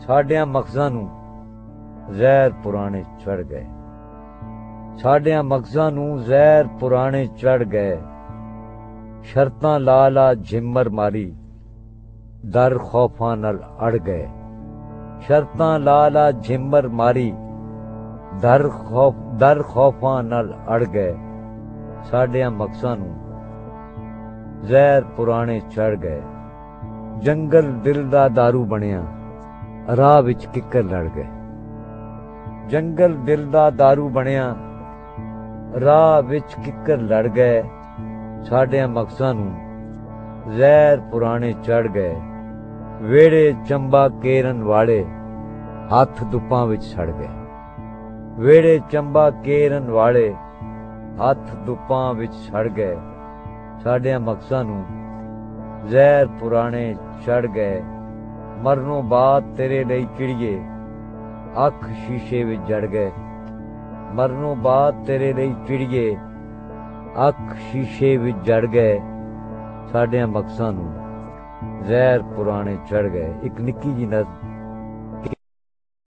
ਸਾਡਿਆਂ ਮਕਸਦਾਂ ਨੂੰ ਜ਼ਹਿਰ ਪੁਰਾਣੇ ਚੜ ਗਏ। ਸਾਡਿਆਂ ਮਕਸਦਾਂ ਨੂੰ ਜ਼ਹਿਰ ਪੁਰਾਣੇ ਚੜ ਗਏ। ਸ਼ਰਤਾਂ ਲਾ ਲਾ ਝਿੰਮਰ ਮਾਰੀ, ਦਰ ਖੌਫਾਂ ਨਾਲ ਅੜ ਗਏ। ਸ਼ਰਤਾਂ ਲਾ ਲਾ ਝਿੰਮਰ ਮਾਰੀ, ਦਰ ਖੌਫ ਦਰ ਖੌਫਾਂ ਨਾਲ ਅੜ ਗਏ। ਸਾਡਿਆਂ ਮਕਸਦਾਂ ਨੂੰ ਜ਼ਹਿਰ ਪੁਰਾਣੇ ਚੜ ਗਏ। ਜੰਗਲ ਦਿਲ ਦਾ दारू ਬਣਿਆ। ਰਾਹ ਵਿੱਚ ਕਿੱਕਰ ਲੜ ਗਏ। ਜੰਗਲ ਦਿਲ ਦਾ दारू ਬਣਿਆ। ਰਾਹ ਵਿੱਚ ਕਿੱਕਰ ਲੜ ਗਏ। ਸਾਡਿਆਂ ਮਕਸਾਂ ਨੂੰ ਜ਼ਹਿਰ ਪੁਰਾਣੇ ਚੜ ਗਏ। ਵੇੜੇ ਚੰਬਾ ਕੇਰਨ ਵਾਲੇ ਹੱਥ ਦੁੱਪਾਂ ਵਿੱਚ ਛੜ ਗਏ। ਵੇੜੇ ਚੰਬਾ ਕੇਰਨ ਵਾਲੇ ਹੱਥ ਦੁੱਪਾਂ ਵਿੱਚ ਛੜ ਗਏ। ਸਾਡਿਆਂ ਮਕਸਾਂ ਨੂੰ ਜ਼ਹਿਰ ਪੁਰਾਣੇ ਚੜ ਗਏ। ਮਰਨੋਂ ਬਾਅਦ ਤੇਰੇ ਲਈ ਚਿੜੀਏ। ਅੱਖ ਸ਼ੀਸ਼ੇ ਵਿੱਚ ਜੜ ਗਏ। ਮਰਨੋਂ ਬਾਅਦ ਤੇਰੇ ਲਈ ਚਿੜੀਏ। ਅੱਖ ਸ਼ੀਸ਼ੇ ਵਿੱਚ ਜੜ ਗਏ ਸਾਡਿਆਂ ਮਕਸਾਂ ਨੂੰ। ਜ਼ਹਿਰ ਪੁਰਾਣੇ ਚੜ ਗਏ। ਇੱਕ ਨਿੱਕੀ ਜੀ ਨਜ਼ਰ